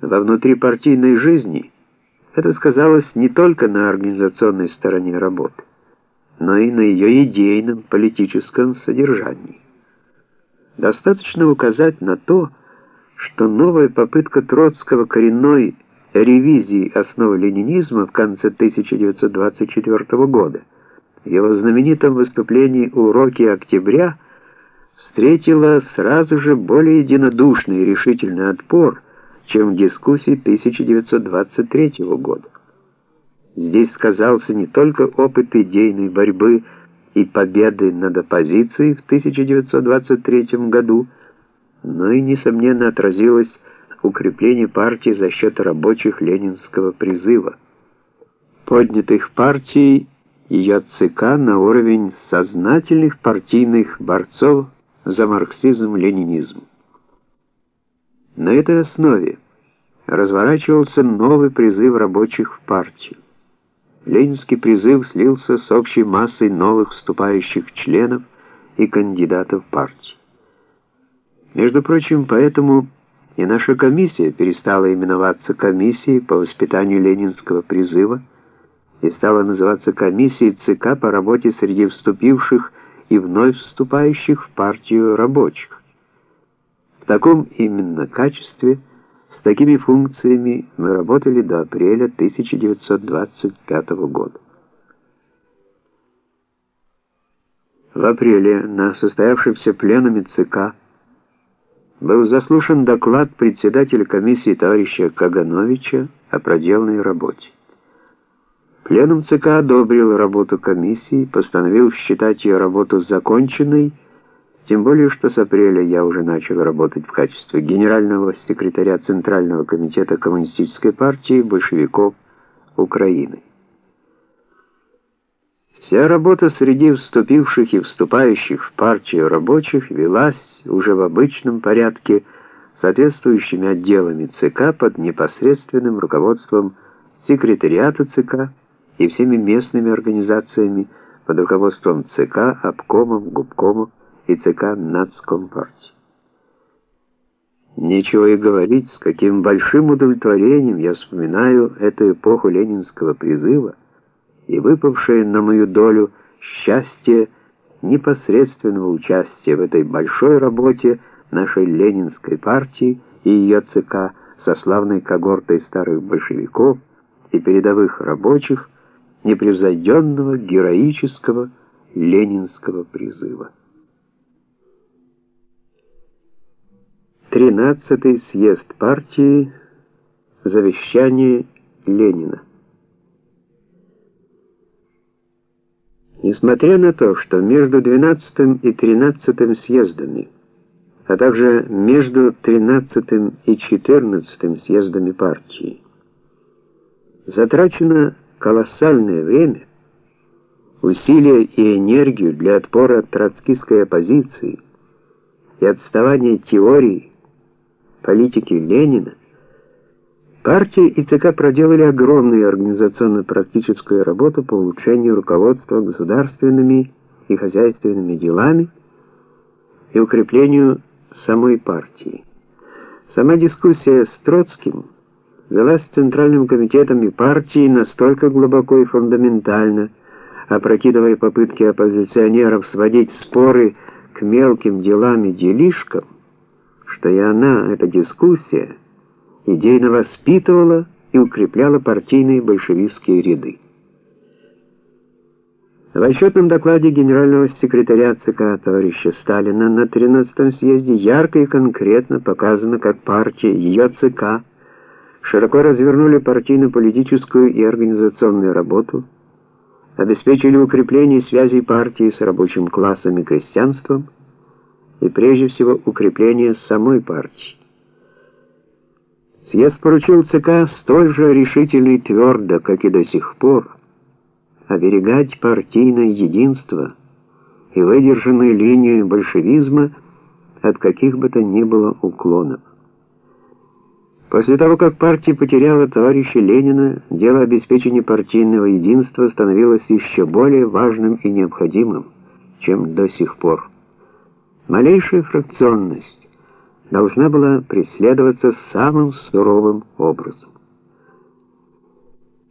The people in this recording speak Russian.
во внутрипартийной жизни это сказалось не только на организационной стороне работы, но и на ее идейном политическом содержании. Достаточно указать на то, что новая попытка Троцкого коренной ревизии основ ленинизма в конце 1924 года, в его знаменитом выступлении «Уроки октября» встретила сразу же более единодушный и решительный отпор, чем в дискуссии 1923 года. Здесь сказался не только опыт идейной борьбы и победы над оппозицией в 1923 году, но и, несомненно, отразилось укрепление партии за счет рабочих ленинского призыва, поднятых партией ее ЦК на уровень сознательных партийных борцов за марксизм-ленинизм. На этой основе разворачивался новый призыв рабочих в партию. Ленинский призыв слился с общей массой новых вступающих членов и кандидатов партии. Между прочим, поэтому и наша комиссия перестала именоваться комиссией по воспитанию ленинского призыва и стала называться комиссией ЦК по работе среди вступивших и вновь вступающих в партию рабочих. Таком именно качестве, с такими функциями мы работали до апреля 1925 года. В апреле на состоявшемся пленуме ЦК был заслушан доклад председателя комиссии товарища Кагановича о проделанной работе. Пленум ЦК одобрил работу комиссии, постановил считать ее работу законченной, тем более, что с апреля я уже начал работать в качестве генерального секретаря Центрального комитета Коммунистической партии большевиков Украины. Вся работа среди вступивших и вступающих в партию рабочих велась уже в обычном порядке соответствующими отделами ЦК под непосредственным руководством секретариата ЦК и всеми местными организациями под руководством ЦК, обкомов, губкомов и ЦК Нацкомпартии. Нечего и говорить, с каким большим удовлетворением я вспоминаю эту эпоху ленинского призыва и выпавшее на мою долю счастье непосредственного участия в этой большой работе нашей ленинской партии и ее ЦК со славной когортой старых большевиков и передовых рабочих, непревзойденного героического ленинского призыва. Тринадцатый съезд партии. Завещание Ленина. Несмотря на то, что между 12 и 13 съездами, а также между 13 и 14 съездами партии, затрачено колоссальное время, усилия и энергию для отпора троцкистской оппозиции и отставания теории политики Ленина, партия и ЦК проделали огромную организационно-практическую работу по улучшению руководства государственными и хозяйственными делами и укреплению самой партии. Сама дискуссия с Троцким – велась Центральным комитетом и партией настолько глубоко и фундаментально, опрокидывая попытки оппозиционеров сводить споры к мелким делам и делишкам, что и она, эта дискуссия, идейно воспитывала и укрепляла партийные большевистские ряды. В отчетном докладе генерального секретаря ЦК товарища Сталина на 13-м съезде ярко и конкретно показано, как партия, ее ЦК, широко развернули партийно-политическую и организационную работу, обеспечили укрепление связей партии с рабочим классом и крестьянством и прежде всего укрепление самой партии. Съезд поручил ЦК столь же решительно и твердо, как и до сих пор, оберегать партийное единство и выдержанную линию большевизма от каких бы то ни было уклонов. После того, как партия потеряла товарища Ленина, дело обеспечения партийного единства становилось еще более важным и необходимым, чем до сих пор. Малейшая фракционность, должна была преследоваться самым суровым образом.